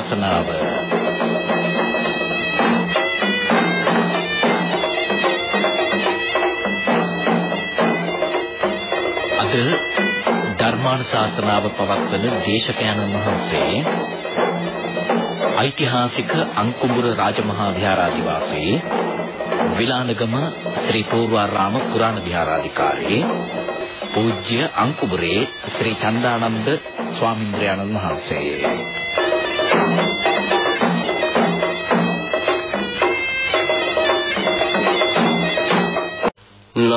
ධර්මානුශාසනාව අද ධර්මානුශාසනාව පවත්වන දේශකයන්න් වහන්සේ ඓතිහාසික අංකුඹුර රාජමහා විහාරාධිවාසී විලානගම ශ්‍රී පූර්වාරාම පුරාණ විහාරාධිකාරී පූජ්‍ය අංකුඹුරේ ශ්‍රී චන්දානන්ද ස්වාමින්ද්‍රයන්න් වහන්සේ.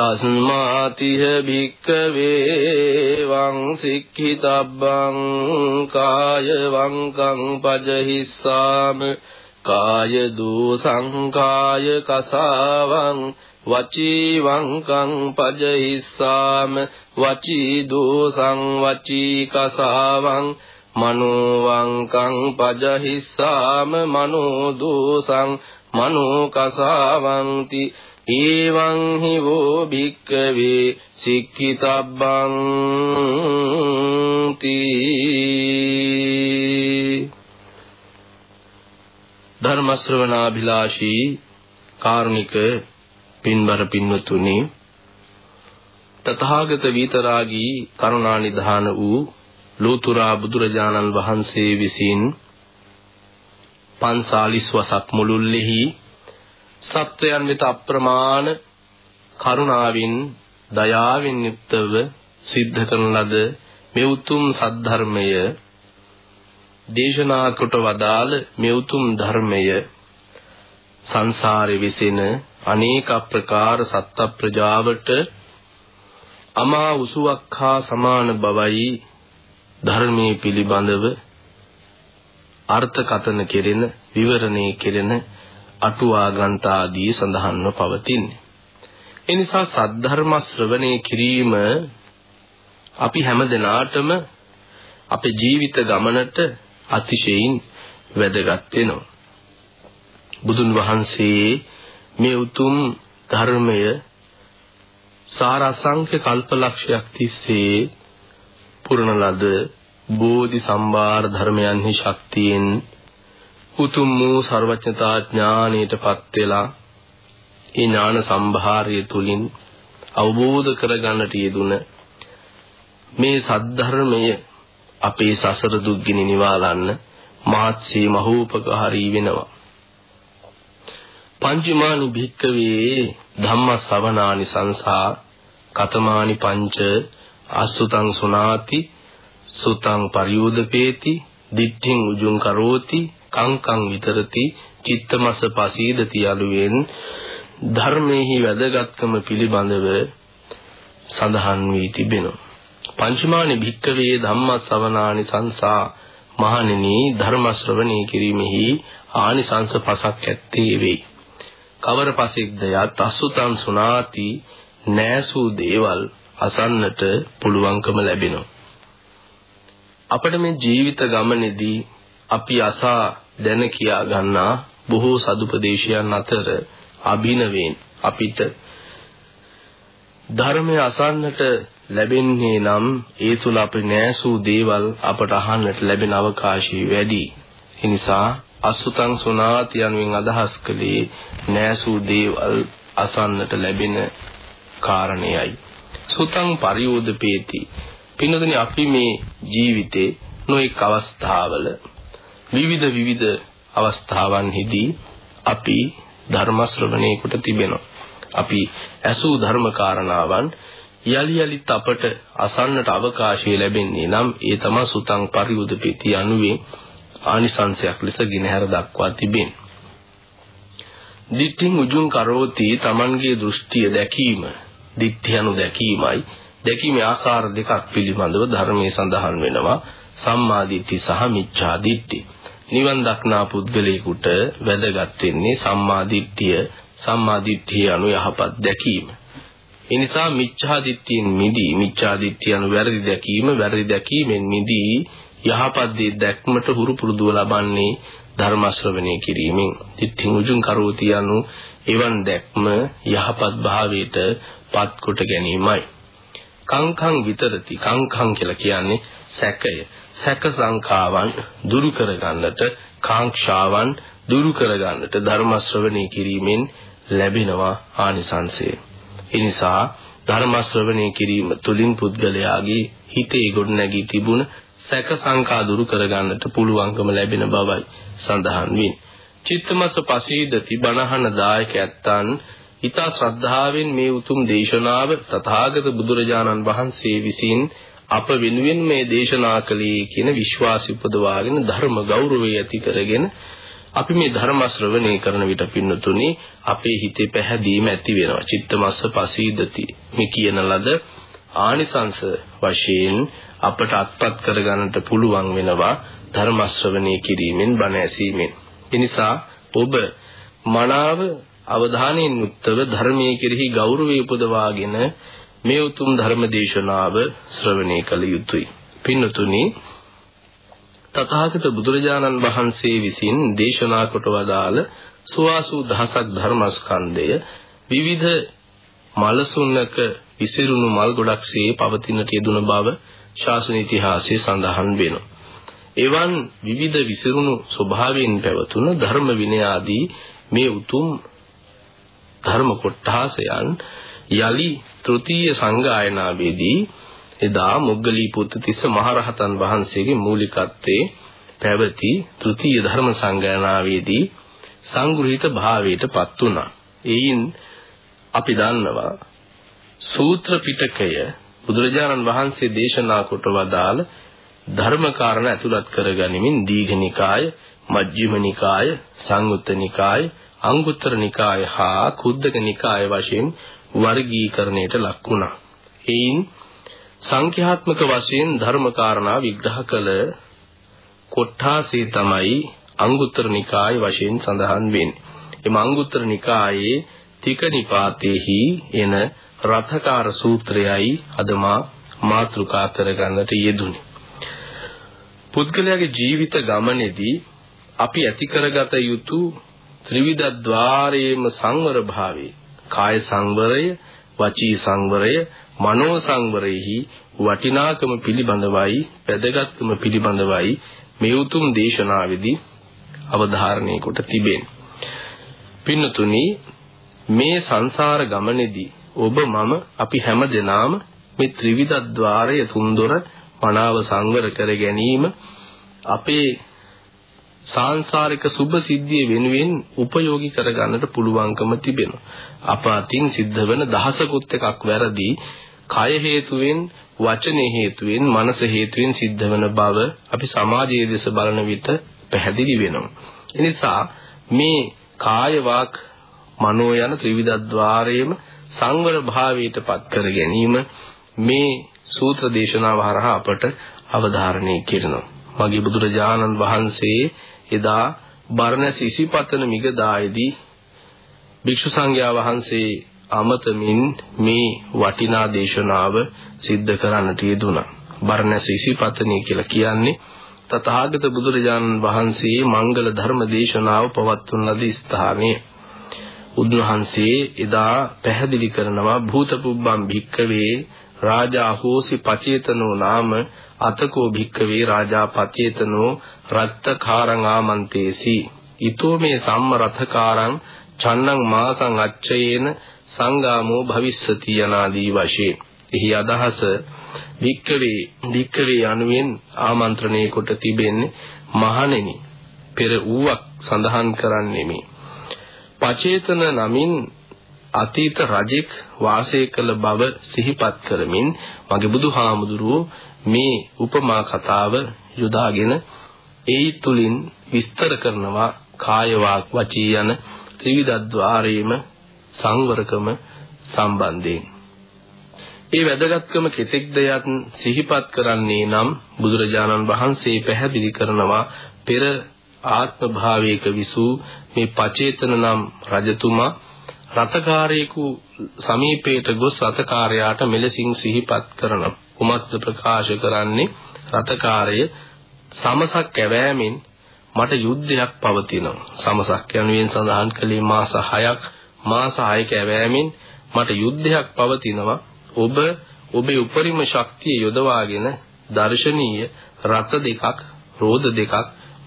තස්මාතිහ භික්කවේ වං සික්ඛිතබ්බං කාය වංකං පජහිස්සාම කාය දූසං කාය කසාවං වචී වංකං පජහිස්සාම වචී දූසං වචී කසාවං මනෝ වංකං පජහිස්සාම මනෝ දූසං මනෝ කසාවන්ති ඒවං හි වෝ භික්කවේ සික්ඛිතබ්බං තී. ධර්ම ශ්‍රවණාභිලාෂී කාරුණික පින්වර පින්වතුනි තථාගත විතරාගී කරුණා නිධාන වූ ලෝතුරා බුදුරජාණන් වහන්සේ විසින් පන්සාලිස් වසක් මුළුල්ලෙහි සත්වයන් වෙත අප්‍රමාණ කරුණාවෙන් දයාවෙන් යුක්තව සිද්ධ කරන ලද මේ උතුම් සද්ධර්මය දේශනා කොට වදාළ මේ උතුම් ධර්මය සංසාරේ විසෙන අනේක ප්‍රකාර සත්ත්ව ප්‍රජාවට අමා උසුවක් හා සමාන බවයි ධර්මයේ පිළිබඳව අර්ථකථන කෙරෙන විවරණය කෙරෙන අටුවා ග්‍රන්ථ ආදී සඳහන්ව පවතින්නේ. ඒ නිසා සද්ධර්ම ශ්‍රවණය කිරීම අපි හැම දිනාටම අපේ ජීවිත ගමනට අතිශයින් වැදගත් වෙනවා. බුදුන් වහන්සේ මේ උතුම් ධර්මය සාර අසංඛ්‍ය කල්පලක්ෂයක් තිස්සේ පුරණ ලද බෝධි සම්භාර ධර්මයන්හි ශක්තියෙන් උතුම් වූ ਸਰවඥතා ඥානයටපත් වෙලා ඒ ඥාන සම්භාරය තුලින් අවබෝධ කරගන්නට යෙදුන මේ සද්ධර්මය අපේ සසර දුක්ගිනි නිවාලන්න මාත්‍රී මහෝපකාරී වෙනවා. පංචමානි භික්කවේ ධම්ම ශ්‍රවණානි සංසා කතමානි පංච අසුතං සුනාති සුතං පරියෝදපේති දිට්ඨින් උජුං කරෝති කංකං විතරති චිත්තමස පසීදති යනුවෙන් ධර්මයේහි වැදගත්කම පිළිබඳව සඳහන් වී තිබෙනවා. පංචමානි භික්කවේ ධම්මස්සවනානි සංසා මහණෙනි ධර්ම ශ්‍රවණය කිරීමෙහි ආනිසංස පසක් ඇත්තේ වෙයි. කවර පසෙක්ද යත් අසුතං සුනාති නෑසූ දේවල් අසන්නට පුළුවන්කම ලැබෙනවා. අපිට මේ ජීවිත ගමනේදී අපි අසා දැන කියා ගන්නා බොහෝ සදුපදේශයන් අතර අභිනවෙන් අපිට ධර්මය අසන්නට ලැබෙන්නේ නම් ඒ තුල අපි නැසූ දේවල් අපට අහන්නට ලැබෙන අවකාශය වැඩි. ඒ නිසා අසුතං සුනාති යනුවෙන් අදහස් කළේ නැසූ දේවල් අසන්නට ලැබෙන කාරණේයි. සුතං පරියෝදපේති. පින්නදනි අපි මේ ජීවිතේ නොඑක් අවස්ථාවල විවිධ විවිධ අවස්ථාවන්හිදී අපි ධර්ම ශ්‍රවණය කොට තිබෙනවා. අපි ඇසූ ධර්ම කාරණාවන් යලි යලිත් අපට අසන්නට අවකාශය ලැබෙන්නේ නම් ඒ තමයි සුතං පරිඋදපීති යනුවෙන් ආනිසංශයක් ලෙස ගිනහැර දක්වා තිබෙන්නේ. දිට්ඨින් උජුං කරෝති Tamanගේ දෘෂ්ටිය දැකීම දිට්ඨිය anu දැකීමයි දැකීමේ ආකාර දෙකක් පිළිබඳව ධර්මයේ සඳහන් වෙනවා සම්මා දිට්ඨි සහ මිච්ඡා දිට්ඨි. නිවන් දක්නා පුද්ගලයෙකුට වැදගත් වෙන්නේ සම්මා දිට්ඨිය සම්මා දිට්ඨිය anu යහපත් දැකීම. ඒ නිසා මිච්ඡා දිට්ඨියෙන් මිදී මිච්ඡා දිට්ඨිය anu වැරදි දැකීම වැරදි දැකීමෙන් මිදී යහපත් දේ දැක්මට හුරු පුරුදුව ලබන්නේ ධර්ම ශ්‍රවණය කිරීමෙන්. දිට්ඨි උජුං කරෝති anu එවන් දැක්ම යහපත් භාවයට පත් කොට ගැනීමයි. කංකං විතරති කංකං කියලා කියන්නේ සැකය. සැක සංඛාවන් දුරු කරගන්නට කාංක්ෂාවන් දුරු කරගන්නට ධර්ම ශ්‍රවණය කිරීමෙන් ලැබෙනවා ආනිසංසය. ඒ නිසා ධර්ම ශ්‍රවණය කිරීම තුළින් පුද්ගලයාගේ හිතේ ගොඩනැගී තිබුණ සැක සංකා දුරු කරගන්නට පුළුවන්කම ලැබෙන බවයි සඳහන් වෙන්නේ. චිත්තමස පසීදති බණහන දායක ඇත්තන් ඊතා ශ්‍රද්ධාවෙන් මේ උතුම් දේශනාව තථාගත බුදුරජාණන් වහන්සේ විසින් අප වෙනුවෙන් මේ දේශනා කළේ කියන විශ්වාසය උපදවාගෙන ධර්ම ගෞරවය ඇති කරගෙන අපි මේ ධර්ම ශ්‍රවණය කරන විට පින්නතුනි අපේ හිතේ පැහැදීම ඇති වෙනවා. චිත්තමස්ස පසීදති. මේ කියන ලද ආනිසංස වශයෙන් අපට අත්පත් කරගන්නට පුළුවන් වෙනවා ධර්ම ශ්‍රවණය කිරීමෙන් බණ ඇසීමෙන්. එනිසා ඔබ මනාව අවධානයෙන් යුක්තව ධර්මයේ කෙරෙහි ගෞරවය උපදවාගෙන මේ උතුම් ධර්ම දේශනාව ශ්‍රවණය කළ යුතුයි පින්නතුනි තථාගත බුදුරජාණන් වහන්සේ විසින් දේශනා කොට වදාළ සුවාසු දහසක් ධර්මස්කන්ධය විවිධ මලසුන්නක විසිරුණු මල් ගොඩක්සේ පවතිනට යෙදුන බව ශාසන ඉතිහාසයේ සඳහන් වෙනවා. එවන් විවිධ විසිරුණු ස්වභාවයෙන් පැවතුන ධර්ම විනය ආදී මේ උතුම් ධර්ම කොට්ටාසයන් යලි තෘතීය සංගායනාවේදී එදා මොග්ගලී පුත්තිස්ස මහරහතන් වහන්සේගේ මූලිකත්වයේ පැවති තෘතීය ධර්ම සංගායනාවේදී සංග්‍රහිත භාවයට පත් වුණා. එයින් අපි දන්නවා සූත්‍ර පිටකය බුදුරජාණන් වහන්සේ දේශනා කොට වදාළ ධර්ම කාරණා ඇතුළත් කරගනිමින් දීඝනිකාය, මජ්ක්‍ධිම නිකාය, සංයුත්ත නිකාය, අංගුත්තර නිකාය හා කුද්දක නිකාය වශයෙන් වර්ගීකරණයට ලක් වුණා. එයින් සංඛ්‍යාත්මක වශයෙන් ධර්ම කාරණා විග්‍රහ කළ කොට්ඨාසේ තමයි අංගුත්තර නිකාය වශයෙන් සඳහන් වෙන්නේ. එම අංගුත්තර නිකායේ තික නිපාතේහි එන රථකාර සූත්‍රයයි අදමා මාතෘකා කරගන්නට යෙදුනේ. පුද්ගලයාගේ ජීවිත ගමනේදී අපි ඇති කරගත යුතු ත්‍රිවිධ ద్వාරයේම සංවර භාවයේ කාය සංවරය, වචී සංවරය, මනෝ සංවරෙහි වටිනාකම පිළිබඳවයි, වැදගත්කම පිළිබඳවයි මේ උතුම් දේශනාවේදී අවධාරණය කොට තිබෙන්නේ. පින්නතුනි මේ සංසාර ගමනේදී ඔබ මම අපි හැම දෙනාම මේ ත්‍රිවිධ ద్వාරය තුන්දොර මනාව සංවර කර ගැනීම අපේ සාංශාරික සුභ සිද්ධිය වෙනුවෙන් උපයෝගී කරගන්නට පුළුවන්කම තිබෙනවා. අප අතින් සිද්ධ වෙන දහසකුත් එකක් වැරදි කය හේතුවෙන් වචනේ හේතුවෙන් මනස හේතුවෙන් සිද්ධ වෙන බව අපි සමාජයේ දෙස බලන විට පැහැදිලි වෙනවා. එනිසා මේ කාය වාක් මනෝ යන ත්‍රිවිධ ద్వාරයේම සංවර භාවයට පත් කර ගැනීම මේ සූත්‍ර දේශනාව හරහා අපට අවධාරණය කරනවා. මගේ බුදුරජාණන් වහන්සේ එදා බර්ණස් ඉසිපතන මිගදායේදී භික්ෂු සංඝයා වහන්සේ අමතමින් මේ වටිනා දේශනාව සිද්ධ කරන්නට යෙදුණා. බර්ණස් ඉසිපතනී කියලා කියන්නේ තථාගත බුදුරජාණන් වහන්සේ මංගල ධර්ම දේශනාව පවත්වන ලද ස්ථානය. උන්වහන්සේ එදා පැහැදිලි කරනවා භූත පුබ්බම් භික්කවේ රාජා හෝසි පචේතනෝ නාම අතකෝ භික්කවේ රාජා පචේතනෝ රත්තකාරං ආමන්තේසි. ඊතෝ මේ සම්ම රථකාරං චන්නං මාසං අච්චයේන සංගාමෝ භවිස්සති යනාදී වශයෙන්. එහි අදහස භික්කවේ භික්කවේ යනුවෙන් ආමන්ත්‍රණය කොට තිබෙන්නේ මහණෙනි පෙර ඌවක් සඳහන් කරන්නේ මේ පචේතන නමින් අතීත රජෙක් වාසය කළ බව සිහිපත් කරමින් මගේ බුදුහාමුදුරුවෝ මේ උපමා කතාව යොදාගෙන ඒ තුලින් විස්තර කරනවා කාය වාක් වචී යන ත්‍රිවිධ ద్వාරයේම සංවරකම සම්බන්ධයෙන්. ඒ වැදගත්කම කෙතෙක්ද යත් සිහිපත් කරන්නේ නම් බුදුරජාණන් වහන්සේ පැහැදිලි කරනවා පෙර ආත්ම භාවයක විසූ මේ පචේතන නම් රජතුමා රතකාරයෙකු සමීපයට ගොස් රතකාරයාට මෙලෙසින් සිහිපත් කරන කුමක්ද ප්‍රකාශ කරන්නේ රතකාරය සමසක් කැවෑමෙන් මට යුද්ධයක් පවතිනවා සමසක් යනුවෙන් සඳහන් කළේ මාස 6ක් මාස 6ක ඇවෑමෙන් මට යුද්ධයක් පවතිනවා ඔබ ඔබේ උපරිම ශක්තිය යොදවාගෙන දර්ශනීය රත දෙකක් රෝද දෙකක්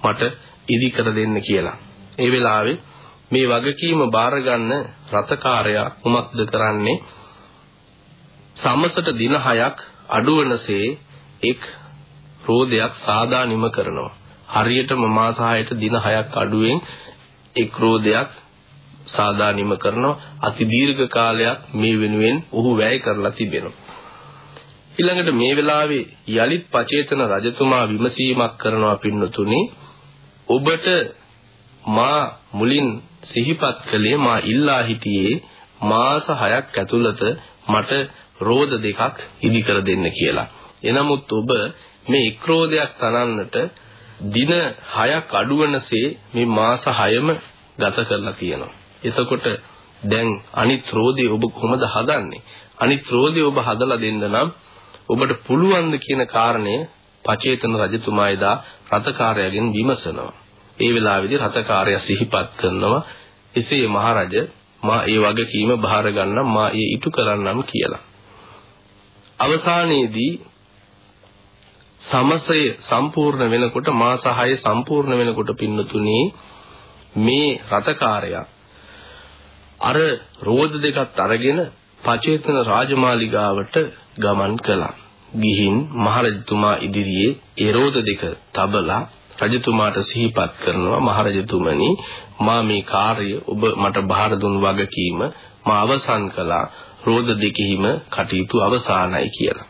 මට ඉදි කර දෙන්න කියලා. ඒ වෙලාවේ මේ වගකීම බාර ගන්න රතකාරයා කුමක්ද කරන්නේ? සමසට දින 6ක් අඩුවනසේ එක් රෝදයක් සාදා නිම කරනවා. හරියටම මාස 6ට දින 6ක් අඩුවෙන් එක් රෝදයක් සාදා නිම කරනවා. අති දීර්ඝ කාලයක් මේ වෙනුවෙන් ඔහු වැය කරලා තිබෙනවා. ඊළඟට මේ වෙලාවේ යලිත් පචේතන රජතුමා විමසීමක් කරනවා පින්නතුනේ ඔබට මා මුලින් සිහිපත් කළේ මා ඉල්ලා හිටියේ මාස 6ක් ඇතුළත මට රෝද දෙකක් ඉදි කර දෙන්න කියලා. එනමුත් ඔබ මේ එක්රෝදයක් තනන්නට දින 6ක් අඩුවනසේ මේ මාස 6ම ගත කරලා තියෙනවා. එතකොට දැන් අනිත් රෝදේ ඔබ කොහොමද හදන්නේ? අනිත් රෝදේ ඔබ හදලා දෙන්න නම් ඔබට පුළුවන් ද කියන කාරණය පචේතන රජතුමා එදා රතකාරයාගෙන් විමසනවා. ඒ වෙලාවේදී රතකාරයා සිහිපත් කරනවා එසේ මහරජ මා ඒ වගකීම බාර ගන්නම් මා ඒ ඉටු කරන්නම් කියලා. අවසානයේදී සමසය සම්පූර්ණ වෙනකොට මාස 6 සම්පූර්ණ වෙනකොට පින්නතුනේ මේ රතකාරයා අර රෝද දෙකත් අරගෙන පචේතන රාජමාලිගාවට ගමන් කළා. ගිහින් මහරජතුමා ඉදිරියේ ඒ රෝද දෙක තබලා රජතුමාට සිහිපත් කරනවා මහරජතුමනි මා මේ කාර්යය ඔබ මට බාර දුන් වගකීම මා අවසන් කළා රෝද දෙකෙහිම කටයුතු අවසానයි කියලා.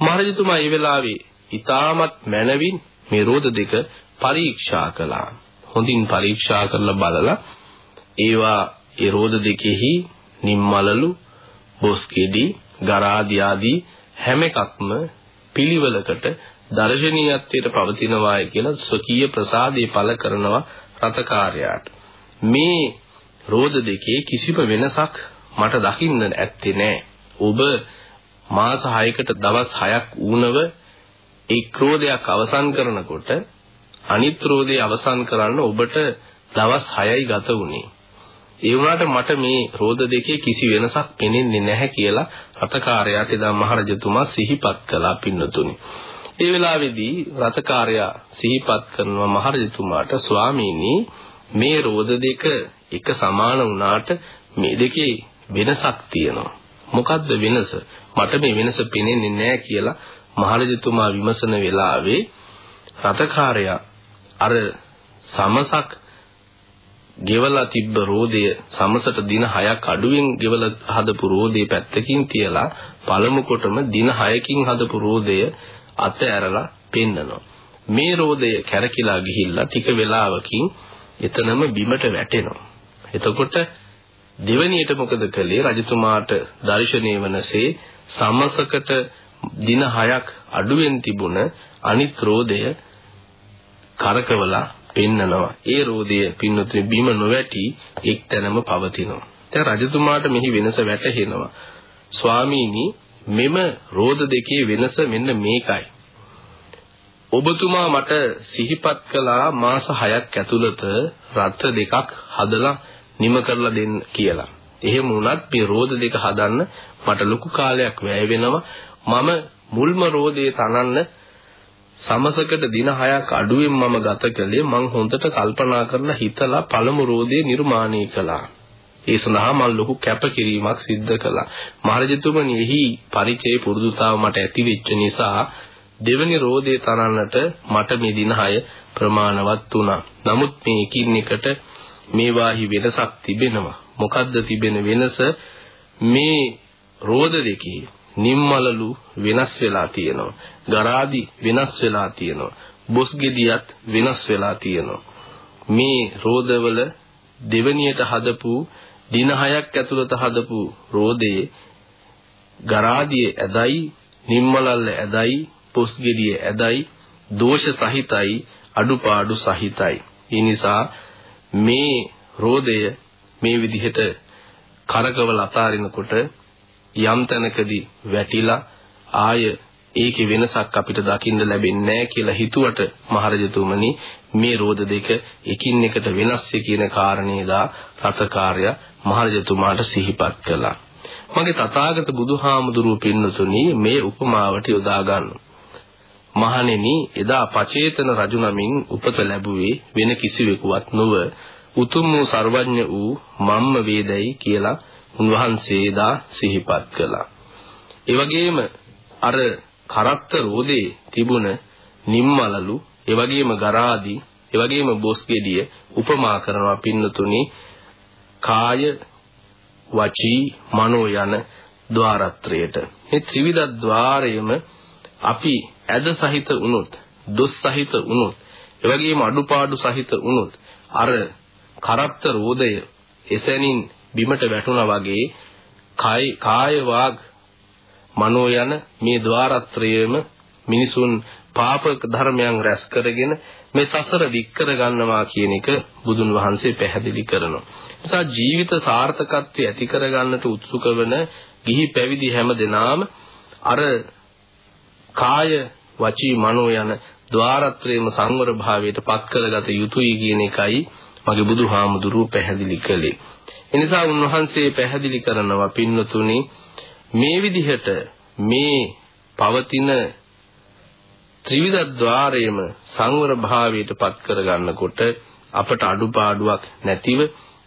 මහරජතුමා ඒ වෙලාවේ ඊටමත් මනවින් මේ රෝද දෙක පරීක්ෂා කළා. හොඳින් පරීක්ෂා කරලා බලලා ඒවා ඒ රෝද දෙකෙහි නිම්මලලු බොස්කෙඩි ගරාදි ආදී හැම එකක්ම පිළිවෙලකට දර්ශනීයත්වයට පවතිනවායි කියලා ස්වකීය ප්‍රසාදේ පළ කරනවා රතකාරයාට. මේ රෝද දෙකේ කිසිම වෙනසක් මට දකින්න ඇත්තේ නෑ. ඔබ මාස 6කට දවස් 6ක් ඌනව ඒ ක්‍රෝධයක් අවසන් කරනකොට අනිත් රෝදේ අවසන් කරන්න ඔබට දවස් 6යි ගත වුණේ. ඒ වුණාට මට මේ රෝද දෙකේ කිසි වෙනසක් පෙනෙන්නේ නැහැ කියලා රතකාරයාට එදා මහරජතුමා සිහිපත් කළා පින්නතුනි. ඒ වෙලාවේදී රතකාරයා සිහිපත් කරනවා මහරජතුමාට ස්වාමීනි මේ රෝද දෙක එක සමාන වුණාට මේ දෙකේ වෙනසක් තියෙනවා. මොකද්ද වෙනස? මට මේ වෙනස පේන්නේ නැහැ කියලා මහරජතුමා විමසන වෙලාවේ රතකාරයා අර සමසක් ගෙවලා තිබ්බ රෝදය සමසට දින 6ක් අඩුවෙන් ගෙවලා හදපු රෝදේ පැත්තකින් තියලා පළමු කොටම දින 6කින් හදපු රෝදය අත ඇරලා පෙන්නනවා. මේ රෝදය කැරකිලා ගිහිල්ලා ටික වෙලාවකින් එතනම බිමට වැටෙනවා. එතකොට දෙවණියට මොකද කළේ රජතුමාට දර්ශනීය වනසේ සමසකට දින 6ක් අඩුවෙන් තිබුණ අනිත් රෝදය කරකවලා පෙන්නනවා. ඒ රෝදය පින්නතුනි බිම නොවැටි එක්තැනම පවතිනවා. දැන් රජතුමාට මෙහි වෙනස වැටහෙනවා. ස්වාමීනි මෙම රෝද දෙකේ වෙනස මෙන්න මේකයි. ඔබතුමා මට සිහිපත් කළා මාස 6ක් ඇතුළත රත් දෙකක් හදලා නිම කරලා දෙන්න කියලා. එහෙම වුණත් මේ රෝද දෙක හදන්න මට ලොකු කාලයක් වැය වෙනවා. මම මුල්ම රෝදේ තනන්න සමසකට දින 6ක් අඩුවෙන් මම ගත කළේ මං හොඳට කල්පනා කරලා හිතලා පළමු රෝදේ නිර්මාණය කළා. ඒ සඳහා මම ලොකු කැපකිරීමක් සිද්ධ කළා. මහරජතුමනි එහි පරිචය පුරුදුතාව මට ඇති වෙච්ච නිසා දෙවනි රෝදේ තරන්නට මට මේ දින 6 ප්‍රමාණවත් වුණා. නමුත් මේ එකින් එකට මේවාහි වෙනසක් තිබෙනවා. මොකද්ද තිබෙන වෙනස? මේ රෝද දෙකේ නිම්මලලු වෙනස් වෙලා තියෙනවා. ගරාදි වෙනස් වෙලා තියෙනවා. බොස් ගෙඩියත් වෙනස් වෙලා තියෙනවා. මේ රෝදවල දෙවනියට හදපු දින 6ක් ඇතුළත හදපු රෝදේ ගරාදිය ඇදයි, නිම්මලල්ල ඇදයි, පොස්ගෙඩිය ඇදයි, දෝෂ සහිතයි, අඩුපාඩු සහිතයි. ඒ නිසා මේ රෝදය මේ විදිහට කරකවල අතාරිනකොට යම් තැනකදී වැටිලා ආය ඒකේ වෙනසක් අපිට දකින්න ලැබෙන්නේ නැහැ කියලා හිතුවට මහරජතුමනි මේ රෝද දෙක එකින් එකට වෙනස් කියන කාරණේදා රතකාරය මහරජතුමාට සිහිපත් කළා. මගේ තථාගත බුදුහාමුදුරුව පින්නතුනි මේ උපමාවට යොදා ගන්න. මහණෙනි එදා පචේතන රජු නමින් උපත ලැබුවේ වෙන කිසිවෙකුවත් නොව උතුම් වූ ਸਰවඥ වූ මම්ම වේදයි කියලා උන්වහන්සේ එදා සිහිපත් කළා. ඒ වගේම අර කරත්ත රෝදේ තිබුණ නිම්මලලු, ඒ වගේම ගරාදි, ඒ වගේම බොස්ගෙඩිය උපමා කරනවා පින්නතුනි කාය වචී මනෝ යන ద్వාරත්‍රයට. මේ ත්‍රිවිධ ద్వාරයේම අපි ඇද සහිත වුණොත්, දොස් සහිත වුණොත්, ඒ වගේම අඩුපාඩු සහිත වුණොත් අර කරත්ත රෝදය එසැනින් බිමට වැටුණා වගේ කාය කාය වාග් මනෝ යන මේ ద్వාරත්‍රයේම මිනිසුන් පාපක ධර්මයන් රැස් කරගෙන මේ සසර වික්කර ගන්නවා කියන එක බුදුන් වහන්සේ පැහැදිලි කරනවා. නිසා ජීවිත සාර්ථකත්වය ඇති කර ගන්නට උත්සුක වන ගිහි පැවිදි හැම දෙනාම අර කාය වචී මනෝ යන ద్వාරත්‍රයේම සංවර භාවයට පත් කරගත යුතුයි කියන එකයි මගේ බුදුහාමුදුරුව පැහැදිලි කළේ. එනිසා උන්වහන්සේ පැහැදිලි කරනවා පින්නතුනි මේ විදිහට මේ පවතින ත්‍රිවිධ ద్వාරයේම සංවර භාවයට පත් කරගන්නකොට අපට අඩුපාඩුවක් නැතිව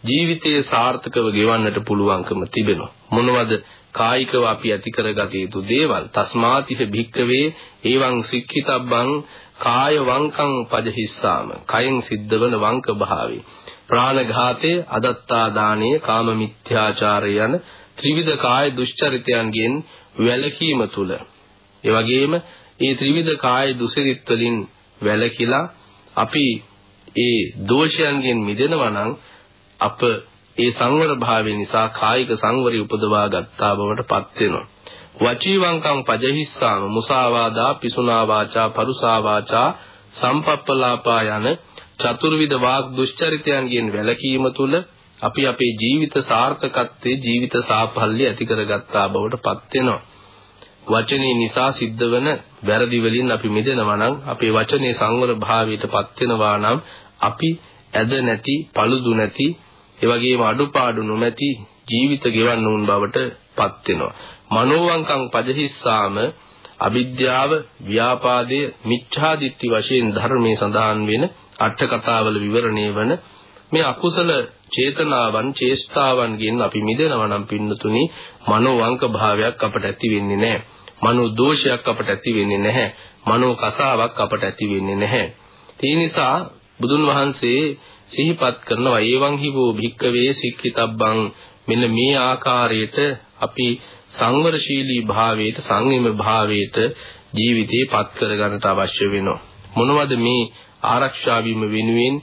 ජීවිතයේ සාර්ථකව ගෙවන්නට පුළුවන්කම තිබෙනවා. මොනවද කායිකව අපි ඇති කරගත යුතු දේවල්. තස්මාතිහ භික්කවේ එවං සික්ඛිතබ්බං කාය වංකං පජහිස්සාම. කයෙන් සිද්ධවන වංක භාවේ. ප්‍රාණඝාතය අදත්තා දානීය කාම මිත්‍යාචාරය යන ත්‍රිවිධ කාය දුෂ්චරිතයන්ගෙන් වැළකීම තුල ඒ වගේම මේ ත්‍රිවිධ කාය දුසිරිත් වලින් වැළකීලා අපි ඒ දෝෂයන්ගෙන් මිදෙනවා නම් අප ඒ සංවර භාවය නිසා කායික සංවරය උපදවා ගත්තා බවට පත් වෙනවා. වචීවංකම් පජහිස්සාම මුසාවාදා පිසුනා වාචා පරුසා වාචා සම්පප්පලාපා යන චතුර්විධ වාග් දුෂ්චරිතයන්ගෙන් වැළකීම තුල අපි අපේ ජීවිත සාර්ථකත්වයේ ජීවිත සාඵල්‍ය ඇති කරගත්තා බවට පත් වෙනවා. වචනේ නිසා සිද්ධ වෙන වැරදි වලින් අපි මිදෙනවා නම් අපේ වචනේ සංවර භාවයට පත් වෙනවා නම් අපි ඇද නැති, paludu නැති, ඒ වගේම අඩුපාඩු නොමැති ජීවිත ගෙවන්න උන් බවට පත් වෙනවා. මනෝවංකං පජහිස්සාම අවිද්‍යාව, ව්‍යාපාදය, මිච්ඡාදිත්‍ති වශයෙන් ධර්මයේ සඳහන් වෙන අට කතාවල විවරණය වන මේ අකුසල චේතනාවන් චේෂ්ඨාවන්ගෙන් අපි මිදෙනවා නම් පින්නතුනි මනෝවංක භාවයක් අපට ඇති වෙන්නේ නැහැ. මනෝ දෝෂයක් අපට ඇති වෙන්නේ නැහැ. මනෝ කසාවක් අපට ඇති වෙන්නේ නැහැ. ඒ නිසා බුදුන් වහන්සේ සිහිපත් කරනවා. ඒවං හිවෝ භික්කවේ සික්ඛිතබ්බං. මෙන්න මේ ආකාරයට අපි සංවරශීලී භාවයට සංයම භාවයට ජීවිතේ පත් කර ගන්නට අවශ්‍ය වෙනවා. මොනවද මේ ආරක්ෂා වීම වෙනුවෙන්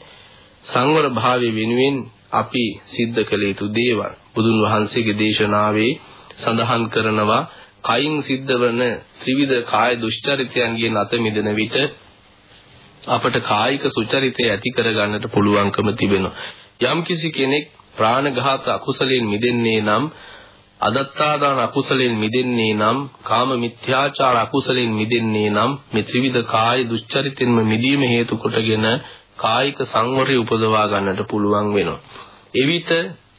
සංවර භාවයේ වෙනුවෙන් අපි සිද්ධ කළ යුතු දේවල්? බුදුන් වහන්සේගේ දේශනාවේ සඳහන් කරනවා කයින් සිද්ධ වන ත්‍රිවිධ කාය දුෂ්චරිතයන්ගෙන් අත මිදෙන විට අපට කායික සුචරිතය ඇති කරගන්නට පුළුවන්කම තිබෙනවා. යම්කිසි කෙනෙක් ප්‍රාණඝාත අකුසලයෙන් මිදෙන්නේ නම් අදත්තාදාන අකුසලයෙන් මිදෙන්නේ නම් කාම මිත්‍යාචාර අකුසලයෙන් මිදෙන්නේ නම් මේ ත්‍රිවිධ කාය දුෂ්චරිතෙන්ම මිදීම හේතු කොටගෙන කායික සංවරය උපදවා ගන්නට පුළුවන් වෙනවා. එවිට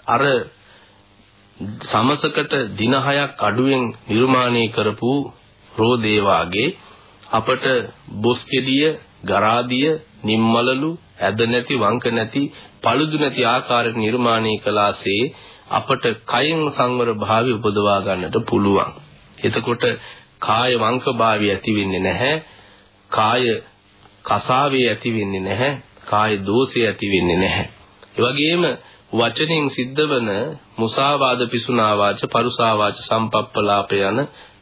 අර සමසකට දින 6ක් අඩුවෙන් නිර්මාණය කරපු රෝදේ වාගේ අපට බොස් කෙඩිය, ගරාදිය, නිම්මලලු, ඇද නැති, වංක නැති, paludu නැති ආකාරයට නිර්මාණය කළාසේ අපට කයෙන් සංවර භාවය උපදවා ගන්නට පුළුවන්. එතකොට කාය වංක භාවය ඇති වෙන්නේ නැහැ. කාය කසාවේ ඇති වෙන්නේ නැහැ. කාය දෝෂය ඇති වෙන්නේ නැහැ. ඒ වගේම වචනෙන් සිද්ධවන මුසාවාද පිසුනා වාච පරුසා වාච සම්පප්පලාප යන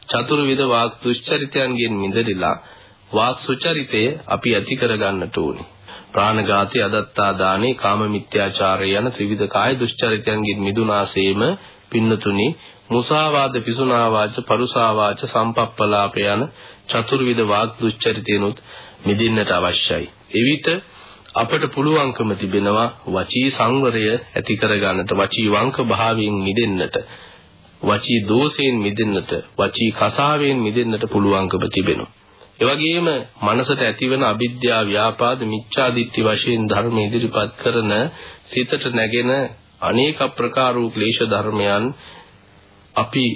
චතුර්විධ වාක් දුෂ්චරිතයන්ගෙන් මිදෙලා වාක් සුචරිතය අපි ඇති කර ගන්නට ඕනේ. ප්‍රාණඝාතය, අදත්තා දානේ, කාම මිත්‍යාචාරය යන ත්‍රිවිධ කාය දුෂ්චරිතයන්ගෙන් මිදුනාseම පින්නතුනි මුසාවාද පිසුනාවාච පරුසාවාච සම්පප්පලාප යන චතුර්විධ වාග් දුච්චරිතේනොත් මිදෙන්නට අවශ්‍යයි. එවිට අපට පුළුවන්කම තිබෙනවා වචී සංවරය ඇති කරගන්නට වචී වංක භාවයෙන් මිදෙන්නට වචී දෝෂයෙන් මිදෙන්නට වචී කසාවෙන් මිදෙන්නට පුළුවන්කම තිබෙනවා. ඒ වගේම මනසට ඇතිවන අවිද්‍යාව ව්‍යාපාද මිච්ඡාදිත්‍ය වශයෙන් ධර්ම ඉදිරිපත් කරන සිතට නැගෙන අනේක ප්‍රකාර වූ ක්ලේශ ධර්මයන් අපි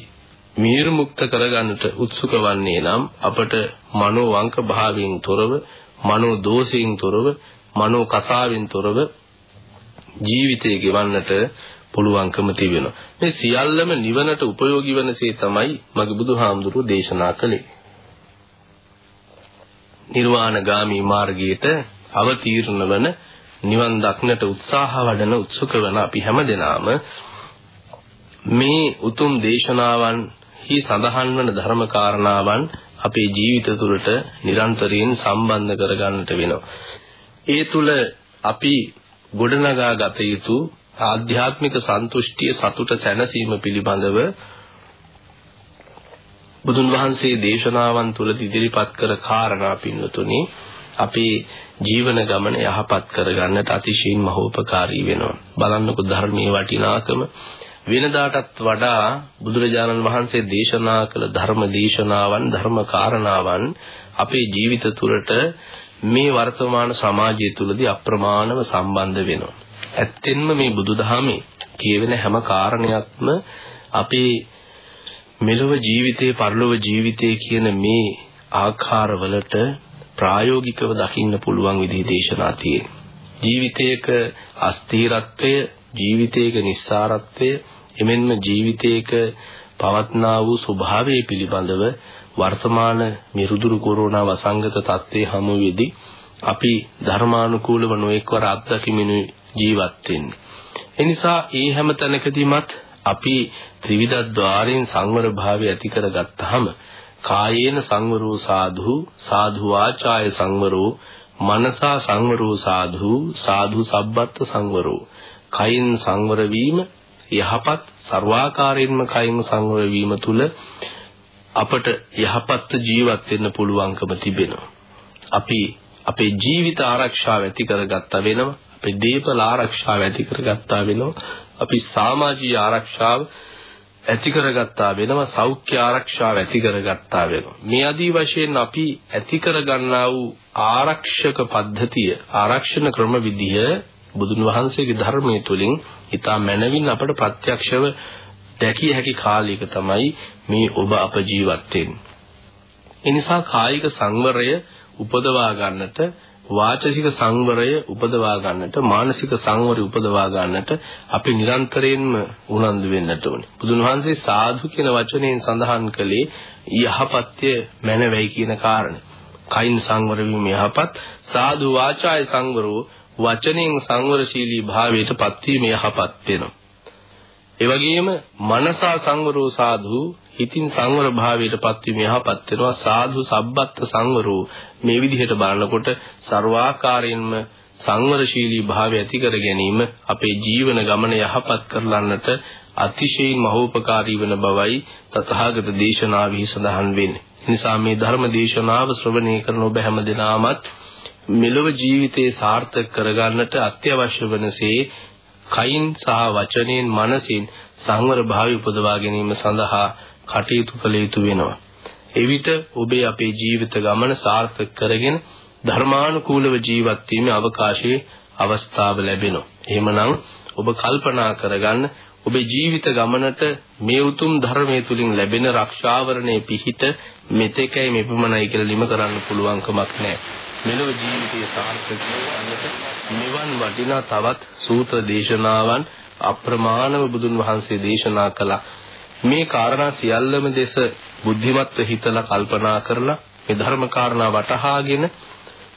මීර්මුක්ත කරගන්නට උත්සුක වන්නේ නම් අපට මනෝ වංක භාවයෙන් තොරව මනෝ දෝෂයෙන් තොරව මනෝ කසාවෙන් තොරව ජීවිතය ගෙවන්නට පුළුවන්කම තිබෙනවා. මේ සියල්ලම නිවනට උපයෝගී වනසේ තමයි මගේ බුදුහාමුදුරුවෝ දේශනා කළේ. නිර්වාණගාමී මාර්ගයට අවතීර්ණ වන නිවන් දක්නට උත්සාහ වඩන උත්සුක වන අපි හැමදෙනාම මේ උතුම් දේශනාවන් හි සඳහන් වන ධර්ම කාරණාවන් අපේ ජීවිත තුළට නිරන්තරයෙන් සම්බන්ධ කරගන්නට වෙනවා. ඒ තුල අපි ගොඩනගා ගත යුතු ආධ්‍යාත්මික සන්තුෂ්ටිය සතුට සැනසීම පිළිබඳව බුදුන් වහන්සේ දේශනාවන් තුල ඉදිරිපත් කර කාරණා පින්නතුනි අපේ ජීවන ගමන යහපත් කරගන්නට අතිශයින් මහෝපකාරී වෙනවා. බලන්නකො ධර්මයේ වටිනාකම වෙනදාටත් වඩා බුදුරජාණන් වහන්සේ දේශනා කළ ධර්ම දේශනාවන් ධර්ම කාරණාවන් අපේ ජීවිත තුළට මේ වර්තමාන සමාජය තුළදී අප්‍රමාණව සම්බන්ධ වෙනවා. ඇත්තෙන්ම මේ බුදුදහමේ කියවෙන හැම කාරණයක්ම අපේ මෙලොව ජීවිතේ පරලොව ජීවිතේ කියන මේ ආකාරවලට ප්‍රායෝගිකව දකින්න පුළුවන් විදිහේ දේශනා තියෙනවා. ජීවිතයක අස්ථිරත්වය, ජීවිතයක නිස්සාරත්වය, එමෙන්ම ජීවිතයක පවත්නා වූ ස්වභාවය පිළිබඳව වර්තමාන මිරුදුරු කොරෝනා වසංගත තත්ත්වයේ හමු වෙදී අපි ධර්මානුකූලව නොඑක්වර අත්දැකීමිනු ජීවත් වෙන්නේ. එනිසා ඒ හැම තැනකදීමත් අපි ත්‍රිවිධ ద్వාරයෙන් සංවර භාවය ඇති කරගත්තාම කායේන සංවරෝ සාධු සාධු වාචාය සංවරෝ මනසා සංවරෝ සාධු සාධු සබ්බත් සංවරෝ කයින් සංවර වීම යහපත් ਸਰවාකාරයෙන්ම කයින් සංවර වීම තුල අපට යහපත් ජීවත් වෙන්න පුළුවන්කම තිබෙනවා. අපි අපේ ජීවිත ආරක්ෂාව ඇති කරගත්තා වෙනවා. අපේ දීපල ආරක්ෂාව ඇති කරගත්තා වෙනවා. අපි සමාජීය ආරක්ෂාව ඇති කරගත්තා වෙනවා සෞඛ්‍ය ආරක්ෂාව ඇති කරගත්තා වෙනවා මේ ආදී වශයෙන් අපි ඇති කරගන්නා වූ ආරක්ෂක පද්ධතිය ආරක්ෂණ ක්‍රම විදිය බුදුන් වහන්සේගේ ධර්මයේ තුලින් ඊටා මනවින් අපට ප්‍රත්‍යක්ෂව දැකිය හැකි කාලයක තමයි මේ ඔබ අප ජීවත් වෙන්නේ. ඒ නිසා කායික සංවරය උපදවා ගන්නට වාචසික සංවරය උපදවා ගන්නට මානසික සංවරය උපදවා ගන්නට අපි නිරන්තරයෙන්ම උනන්දු වෙන්නට ඕනේ. බුදුන් වහන්සේ සාධු කියන වචනයෙන් සඳහන් කළේ යහපත්ය මැනවයි කියන කාරණේ. කයින් සංවර වීම යහපත් සාධු වාචාය සංවරෝ වචනෙන් සංවරශීලී භාවයට පත්වීම යහපත් වෙනවා. ඒ වගේම මනසා සංවරෝ සාධු හිතින් සංවර භාවයට පත්වීම යහපත් වෙනවා සාධු සබ්බත් සංවරෝ මේ විදිහට බලනකොට ਸਰවාකාරයෙන්ම සංවරශීලී භාවය ඇති කර ගැනීම අපේ ජීවන ගමන යහපත් කරලන්නට අතිශයින් මහෝපකාරී වන බවයි තථාගත දේශනාවෙහි සඳහන් වෙන්නේ. නිසා මේ ධර්ම දේශනාව ශ්‍රවණය කරන ඔබ හැම දිනාමත් මෙලොව ජීවිතේ සාර්ථක කරගන්නට අත්‍යවශ්‍ය වනසේ කයින් සහ වචනෙන් මනසින් සංවර භාවය උපදවා ගැනීම සඳහා කටයුතු කළ යුතු වෙනවා. එවිට ඔබේ අපේ ජීවිත ගමන සාර්ථක කරගෙන ධර්මානුකූලව ජීවත් වීමේ අවකාශයේ අවස්ථාව ලැබෙනවා. එහෙමනම් ඔබ කල්පනා කරගන්න ඔබේ ජීවිත ගමනට මේ උතුම් ධර්මයේ තුලින් ලැබෙන රක්ෂාවරණයේ පිහිට මෙතෙකයි මෙපමණයි කියලා ලිම කරන්න පුළුවන් කමක් නැහැ. මෙලොව ජීවිතයේ සාර්ථක කරගන්නට මෙවන් වටිනා තවත් සූත්‍ර දේශනාවන් අප්‍රමාණව බුදුන් වහන්සේ දේශනා කළා. මේ කාරණා සියල්ලම දෙස බුද්ධිමත්ව හිතලා කල්පනා කරලා මේ ධර්ම කාරණා වටහාගෙන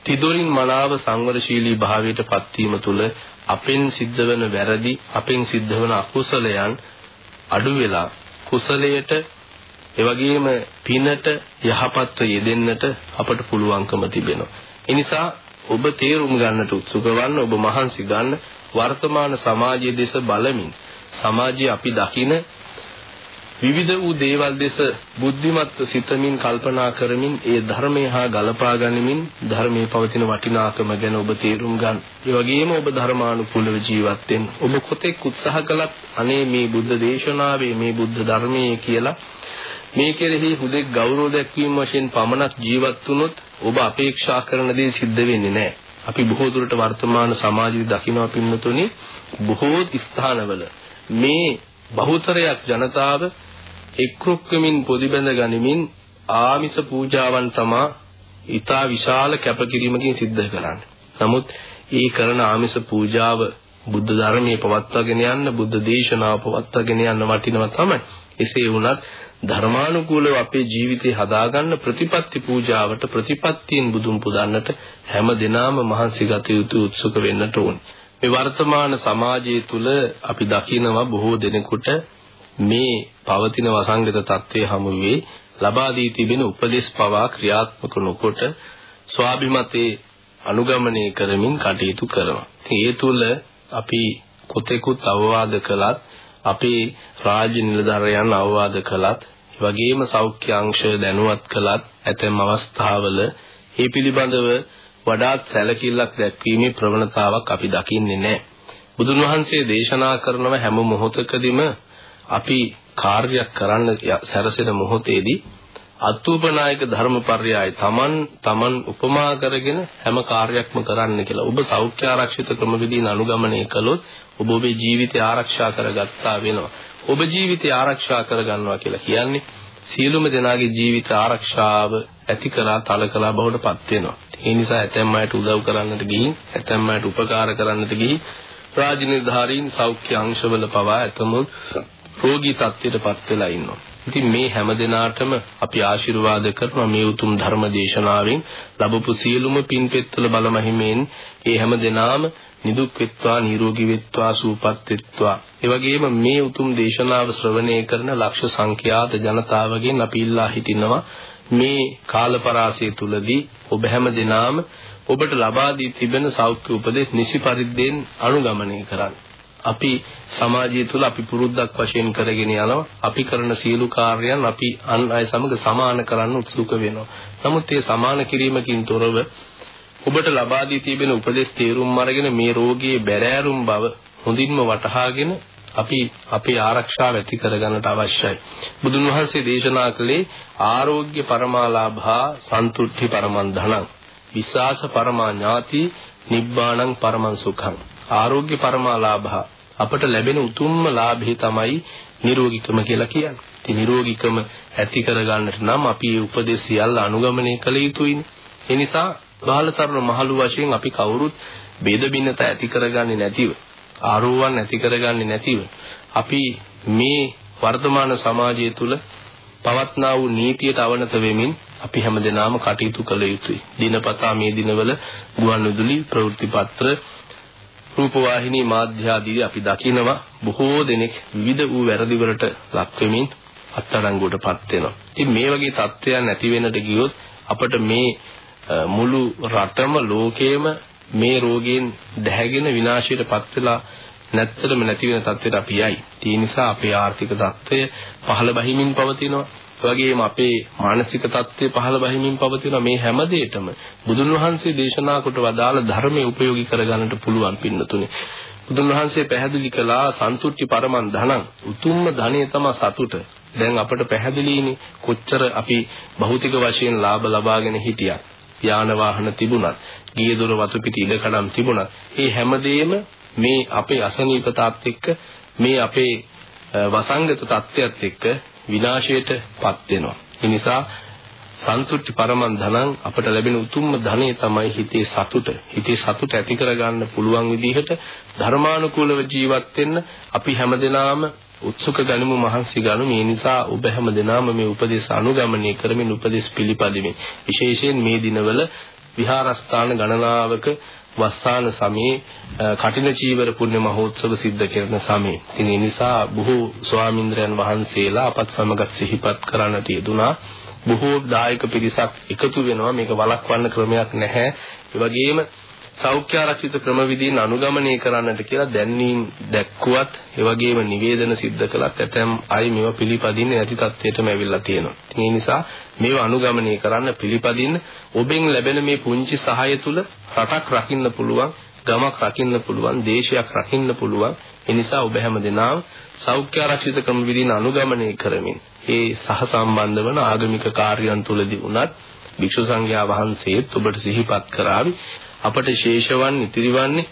තිදොරින් මනාව සංවරශීලී භාවයට පත්වීම තුළ අපෙන් සිද්ධ වෙන වැරදි අපෙන් සිද්ධ වෙන අකුසලයන් අඩු වෙලා කුසලයට එවැගේම පිනට යහපත්ව යෙදෙන්නට අපට පුළුවන්කම තිබෙනවා. ඒ නිසා ඔබ තේරුම් ගන්නට උත්සුක වන්න ඔබ මහන්සි ගන්න වර්තමාන සමාජයේ දෙස බලමින් සමාජයේ අපි දකින විවිධ වූ දේවල් දෙස බුද්ධිමත් සිතමින් කල්පනා කරමින් ඒ ධර්මය හා ගලපා ගනිමින් ධර්මයේ පවතින වටිනාකම ගැන ඔබ තේරුම් ගන්න. ඒ වගේම ඔබ ධර්මානුකූලව ජීවත් වෙන්න. ඔබ කොතෙක් උත්සාහ කළත් අනේ මේ බුද්ධ දේශනාවේ මේ බුද්ධ ධර්මයේ කියලා මේ කෙරෙහි හුදෙක් ගෞරව දැක්වීම වශයෙන් පමණක් ජීවත් වුණොත් ඔබ අපේක්ෂා කරන දේ සිද්ධ වෙන්නේ නැහැ. අපි බොහෝ දුරට වර්තමාන සමාජයේ දකිනවා පින්නතුනි බොහෝ ස්ථානවල මේ බහුතරයක් ජනතාව එක්රුක් වෙමින් පොදිබැඳ ගනිමින් ආමිස පූජාවන් තමා ඊටා විශාල කැපකිරීමකින් සිද්ධ කරන්නේ. නමුත් ඒ කරන ආමිස පූජාව බුද්ධ ධර්මයේ පවත්වාගෙන යන්න බුද්ධ දේශනාව පවත්වාගෙන යන්න වටිනවා තමයි. එසේ වුණත් ධර්මානුකූලව අපේ ජීවිතේ හදාගන්න ප්‍රතිපත්ති පූජාවට ප්‍රතිපත්තියෙන් බුදුන් පුදන්නට හැම දිනාම මහන්සි ගත යුතු උත්සුක වෙන්නට ඕනේ. මේ වර්තමාන සමාජය තුල අපි දකිනවා බොහෝ දෙනෙකුට මේ පවතින වසංගත තත්ත්වයේ හමුවේ ලබා දී තිබෙන උපදේශ පවා ක්‍රියාත්මක නොකොට ස්වාභිමතේ අනුගමනය කරමින් කටයුතු කරනවා. ඉතින් ඒ තුල අපි කොතෙකුත් අවවාද කළත් අපේ රාජ්‍ය නිලධාරියන් අවවාද කළත් වගේම සෞඛ්‍ය අංශ දැනුවත් කළත් ඇතැම් අවස්ථාවල මේ පිළිබඳව වඩාත් සැලකිල්ලක් දැක්වීමේ ප්‍රවණතාවක් අපි දකින්නේ නැහැ. බුදුන් වහන්සේ දේශනා කරනව හැම මොහොතකදීම අපි කාර්යයක් කරන්න සැරසෙන මොහොතේදී අත්ූපනායක ධර්මපර්යාය තමන් තමන් උපමා කරගෙන හැම කාර්යයක්ම කරන්න කියලා. ඔබ සෞඛ්‍ය ආරක්ෂිත ක්‍රමවිදීන් අනුගමනය කළොත් ඔබ ඔබේ ජීවිතය ආරක්ෂා කරගත්තා වෙනවා. ඔබ ජීවිතය ආරක්ෂා කරගන්නවා කියලා කියන්නේ සියලුම දෙනාගේ ජීවිත ආරක්ෂාව ඇති කරලා තල කළා බවට පත් වෙනවා. ඒ නිසා ඇතැම් අයට උදව් කරන්නට ගිහින් ඇතැම් අයට උපකාර කරන්නට ගිහින් රාජ්‍ය නිලධාරීන් සෞඛ්‍ය අංශවල පවා ඇතමුත් රෝගී තත්ත්වයට පත් වෙලා ඉන්නවා. ඉතින් මේ හැම දිනාටම අපි ආශිර්වාද කරනවා මේ උතුම් ධර්ම දේශනාවෙන් ලැබපු සියලුම පින්පෙත්වල බලමහිමෙන් ඒ හැම දිනාම නිදුක් වෙත්වා නිරෝගී වෙත්වා සුවපත් වෙත්වා ඒ වගේම මේ උතුම් දේශනාව ශ්‍රවණය කරන ලක්ෂ සංඛ්‍යාත ජනතාවගෙන් අපි ඉල්ලා හිටිනවා මේ කාලපරාසය තුලදී ඔබ හැම දිනාම ඔබට ලබා දී තිබෙන සෞඛ්‍ය උපදෙස් නිසි පරිද්දෙන් අනුගමනය කරන්න අපි සමාජය තුළ අපි පුරුද්දක් වශයෙන් කරගෙන යනවා. අපි කරන සියලු කාර්යයන් අපි අන් අය සමග සමාන කරන්න උත්සුක වෙනවා. නමුත් ඒ සමාන කිරීමකින් තොරව ඔබට ලබා දී තිබෙන උපදෙස් තේරුම් අරගෙන මේ රෝගයේ බැරෑරුම් බව හොඳින්ම වටහාගෙන අපි අපේ ආරක්ෂාව ඇති කරගන්නට අවශ්‍යයි. බුදුන් වහන්සේ දේශනා කළේ ආරෝග්‍ය පරමාලාභා සන්තුට්ඨි පරමං ධනං විශ්වාස පරමා ඥාති නිබ්බාණං පරමං සුඛං ආරෝග්‍ය පරමාලාභා අපට ලැබෙන උතුම්ම ලාභය තමයි නිරෝගීකම කියලා කියන්නේ. ඉතින් නිරෝගීකම ඇති කරගන්නට නම් අපි මේ උපදෙස් සියල්ල අනුගමනය කළ යුතුයිනේ. ඒ නිසා බාලතරුණ මහලු වශයෙන් අපි කවුරුත් ભેද බින්නත ඇති කරගන්නේ නැතිව ආරෝවන් ඇති කරගන්නේ නැතිව අපි මේ වර්තමාන සමාජය තුළ පවත්නා වූ නීතියට අවනත වෙමින් අපි හැමදෙනාම කටයුතු කළ යුතුයි. දිනපතා මේ දිනවල ගුවන් විදුලි ප්‍රවෘත්ති පත්‍ර රූපවාහිනී මාධ්‍ය ආදී අපි දකිනවා බොහෝ දෙනෙක් විවිධ වූ වැරදි වලට ලක් වෙමින් අත්අඩංගුවටපත් වෙනවා. ඉතින් මේ වගේ තත්ත්වයන් නැති වෙන්නට ගියොත් අපිට මේ මුළු රටම ලෝකේම මේ රෝගයෙන් දැහැගෙන විනාශයටපත් වෙලා නැත්තටම නැති වෙන තත්ත්වයට අපි යයි. ඒ නිසා අපේ ආර්ථික තත්ත්වය පහළ බහිමින් පවතිනවා. වගේම අපේ මානසික தත්ත්වය පහළ බහිමින් පවතින මේ හැම දෙයකම බුදුන් වහන්සේ දේශනා කොට වදාළ ධර්මයේ උපයෝගී කරගන්නට පුළුවන් පින්නතුනේ. බුදුන් වහන්සේ පැහැදිලි කළා සන්තුට්ටි පරමන් ධනං උතුම්ම ධනය තමයි සතුට. දැන් අපට පැහැදිලිනේ කොච්චර අපි භෞතික වශයෙන් ලාභ ලබාගෙන හිටියත් යාන වාහන තිබුණත් ගිය දොර වතු පිටි ඉඩකඩම් තිබුණත් ඒ හැමදේම මේ අපේ අසනීප තාත් එක්ක මේ අපේ වසංගත තත්ත්වයක් එක්ක විනාශයටපත් වෙනවා. ඒ නිසා සන්තුට්ටි පරමං ධනං අපට ලැබෙන උතුම්ම ධනෙ තමයි හිතේ සතුට. හිතේ සතුට ඇති කරගන්න පුළුවන් විදිහට ධර්මානුකූලව ජීවත් වෙන්න අපි හැමදෙනාම උත්සුක ගනිමු මහන්සි ගනිමු. මේ නිසා ඔබ හැමදෙනාම මේ උපදේශ අනුගමනය කරමින් උපදේශ පිළිපදිමින් විශේෂයෙන් මේ දිනවල විහාරස්ථාන ගණනාවක වස්සාන සමයේ කටින චීවර පුණ්‍ය මහෝත්සව සිද්ධ කරන සමයේ. ඉතින් ඒ නිසා බොහෝ ස්වාමින්ද්‍රයන් වහන්සේලා අපත් සමග සිහිපත් කරන්නට යෙදුනා. බොහෝ දායක පිරිසක් එකතු වෙනවා මේක වළක්වන්න ක්‍රමයක් නැහැ. ඒ වගේම සෞඛ්‍ය ආරක්ෂිත ක්‍රමවිධීන් අනුගමනය කරන්නට කියලා දැන්වීම් දැක්කුවත් ඒ වගේම නිවේදන සිද්ධ කළත් ඇතැම් අය මේවා පිළිපදින්නේ නැති තත්ත්වයටම ඇවිල්ලා තියෙනවා. ඒ නිසා මේවා අනුගමනය කරන්න පිළිපදින්න ඔබෙන් ලැබෙන මේ පුංචි සහාය තුල රටක් රකින්න පුළුවන්, ගමක් රකින්න පුළුවන්, දේශයක් රකින්න පුළුවන්. ඒ නිසා ඔබ හැම දෙනාම සෞඛ්‍ය ආරක්ෂිත ක්‍රමවිධීන් අනුගමනය කරමින් ඒ සහ සම්බන්ධ වන ආගමික කාර්යයන් තුලදී උනත් භික්ෂු සංඝයා වහන්සේත් ඔබට සිහිපත් කරાવી අපට ශේෂවන් ඉතිරිවන්නේ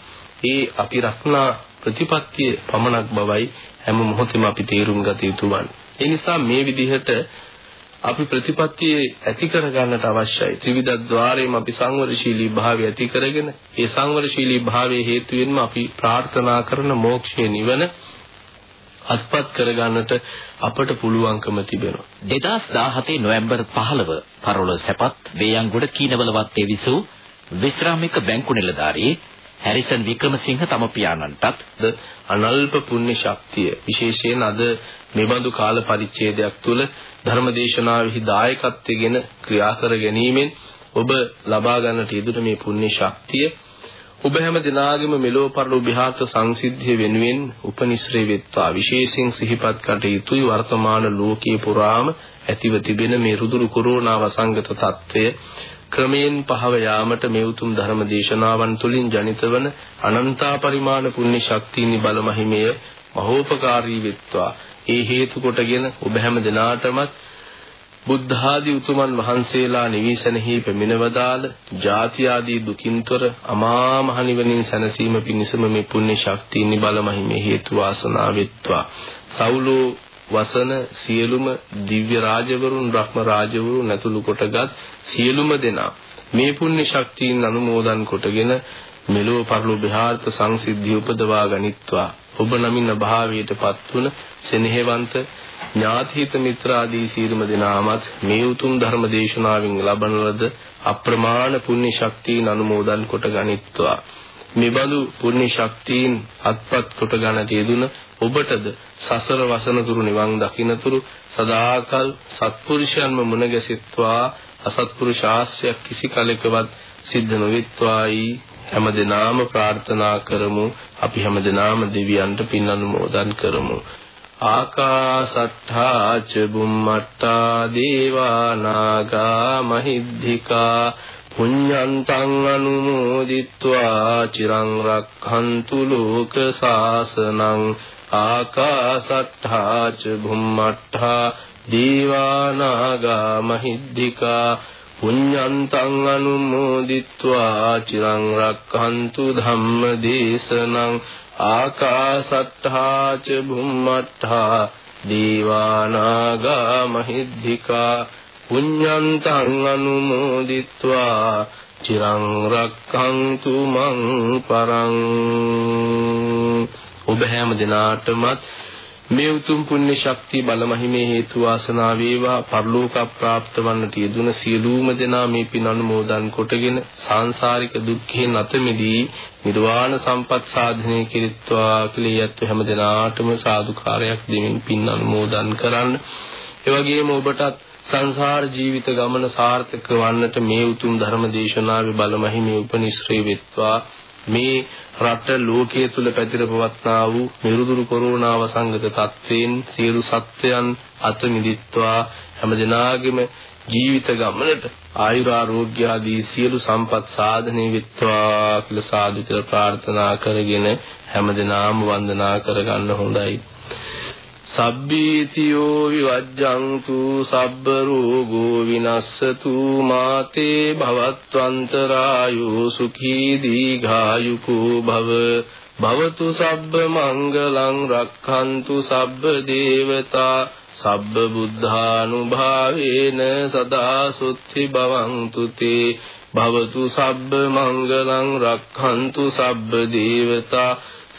ඒ අපි රක්නා ප්‍රතිපත්තිය පමණක් බවයි හැම මොහොතෙම අපි තේරුම් ගත යුතු වන්නේ. ඒ නිසා මේ විදිහට අපි ප්‍රතිපත්තිය ඇති කර ගන්නට අවශ්‍යයි. ත්‍රිවිධ ద్వාරයෙන් අපි සංවරශීලී භාවය ඇති කරගෙන ඒ සංවරශීලී භාවයේ හේතුවෙන්ම අපි ප්‍රාර්ථනා කරන මෝක්ෂයේ නිවන අත්පත් කරගන්නට අපට පුළුවන්කම තිබෙනවා. 2017 නොවැම්බර් 15 පරලොව සැපත් වේයන්ගොඩ කීනවලවත් එවිසූ විශ්‍රාමික බැංකු නිලධාරී හැරිසන් වික්‍රමසිංහ තම පියාණන්ටත් අනල්ප පුණ්‍ය ශක්තිය විශේෂයෙන් අද මෙබඳු කාල පරිච්ඡේදයක් තුල ධර්මදේශනාවෙහි දායකත්වයෙන් ක්‍රියා කර ගැනීමෙන් ඔබ ලබා ගන්නට යෙදුන මේ පුණ්‍ය ශක්තිය ඔබ හැම දිනාගෙම මෙලෝ පරලෝ විහාත සංසිද්ධිය වෙනුවෙන් උපනිශ්‍රේ වෙත්වා. විශේෂයෙන් සිහිපත් කට යුතුයි වර්තමාන ලෝකයේ පුරාම ඇතිව තිබෙන මේ රුදුරු කොරෝනා වසංගත තත්ත්වය. ක්‍රමයෙන් පහව යාමට මේ උතුම් ධර්ම දේශනාවන් තුලින් ජනිතවන අනන්තා පරිමාණ පුණ්‍ය ශක්තියිනි බලමහිමය මහෝපකාරී වෙත්වා. ඒ හේතු කොටගෙන ඔබ හැම දිනාටමත් බුද්ධ ආදී උතුමන් වහන්සේලා නිවිසනෙහි පෙමිනවදාල ಜಾති ආදී දුකින්තර අමා මහ නිවනින් සැනසීම පිණිසම මේ පුණ්‍ය ශක්තියිනි බලමහිමේ හේතු වාසනා වෙත්වා. සෞලෝ වසන සියලුම දිව්‍ය රාජවරුන් බ්‍රහ්ම රාජවරුන් ඇතුළු කොටගත් සියලුම දෙනා මේ පුණ්‍ය ශක්තියින් අනුමෝදන් කොටගෙන මෙලොව පරලොව බිහාර්ථ සංසිද්ධිය උපදවා ගනිත්වා. ඔබ නමින් භාවයට පත්වන සෙනෙහවන්ත ඥාතිහිත මිත්‍රාදී සීලම දෙනාමත් මේ උතුම් ධර්ම දේශනාවෙන් ලබන ලද අප්‍රමාණ පුණ්‍ය ශක්තියින් අනුමෝදන් කොට ගනිත්වා. මෙබඳු පුණ්‍ය ශක්තියින් අත්පත් කොට ගන්නට යෙදුන ඔබටද සසර වසනතුරු නිවන් දකින්නතුරු සදාකල් සත්පුරුෂයන්ම මුණ ගැසෙත්වා අසත්පුරුෂ ආශ්‍රයක් කිසි කලකවත් සිද්ධ නොවෙත්වායි. හැමදෙනාම ප්‍රාර්ථනා කරමු. අපි හැමදෙනාම දෙවියන්ට පින් අනුමෝදන් කරමු. ආකාසට්ඨා ච බුම්මට්ටා දේවා නාග මහිද්దికා පුඤ්ඤන්තං අනුමෝදිත්වා. චිරං රක්ඛන්තු ලෝක සාසනං ආකාසත්තා ච භුම්මත්තා දීවානාගා මහිද්దికා පුඤ්ඤන්තං අනුමෝදිත්වා චිරං රක්ඛන්තු ධම්ම දේශනං ආකාසත්තා ච භුම්මත්තා දීවානාගා මහිද්దికා පුඤ්ඤන්තං අනුමෝදිත්වා චිරං රක්ඛන්තු මං පරං ඔබ හැම දිනාටමත් මේ උතුම් පුණ්‍ය ශක්තිය බලමහිමේ හේතු වාසනා වේවා. පරලෝක ප්‍රාප්ත වන්නට යෙදුන සියලුම දෙනා මේ පින් අනුමෝදන් කොටගෙන සාංශාරික දුක්ඛයෙන් අත මිදී නිර්වාණ සම්පත් සාධනය කෙරෙත්වා කියලා යත් හැම දිනාටම සාදුකාරයක් දෙමින් පින් අනුමෝදන් කරන්න. ඒ වගේම ඔබටත් සංසාර ජීවිත ගමන සාර්ථක වන්නට මේ උතුම් ධර්ම දේශනාවේ බලමහිමේ උපනිශ්‍රේ වෙත්වා. මේ රට ලෝකයේ තුල පැතිර පවත්නා වූ නිරුදුරු කොරෝනා වසංගත තත්ත්වයෙන් සියලු සත්වයන් අත මිදිත්වා හැම දිනාගෙම ජීවිත ගමනට ආයුරාෝග්‍ය ආදී සියලු සම්පත් සාධනෙ වෙත්වා කියලා සාදු කියලා ප්‍රාර්ථනා කරගෙන හැම දිනාම වන්දනා කරගන්න හොඳයි. සබ්බීතියෝ විවජ්ජන්තු සබ්බ රෝගෝ විනස්සතු මාතේ භවත්වන්තරායෝ සුඛී දීඝායුකෝ භව. භවතු සබ්බ මංගලං රක්ඛන්තු සබ්බ දේවතා. සබ්බ බුද්ධානුභාවේන සදා සුත්ති භවන්තු තේ. භවතු සබ්බ මංගලං රක්ඛන්තු සබ්බ දේවතා.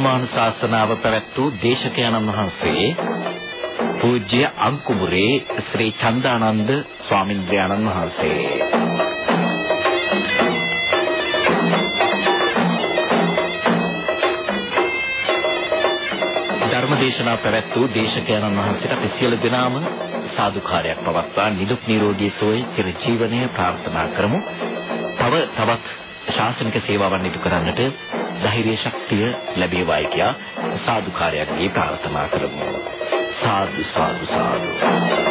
ධර්මානුශාසනාව පැවැත් වූ දේශකයන්න් වහන්සේ පූජ්‍ය අංකුමුරේ ශ්‍රී චන්දානන්ද ස්වාමින්ද්‍රයන්න් වහන්සේ ධර්මදේශනා පැවැත් වූ දේශකයන්න් වහන්සේට අපි සියලු දෙනාම සාදුකාරයක් පවත්වා නිදුක් නිරෝගී සුවය චිර ජීවනය ප්‍රාර්ථනා කරමු. තව තවත් ශාසනික සේවාවන් ඉටු කරන්නට ධෛර්ය ශක්තිය ලැබේවායි කියා සාදුකාරයක් දී ප්‍රාර්ථනා කරමු. සාදු සාදු සාදු